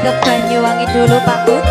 ke Banyuwangi dulu Pak Bud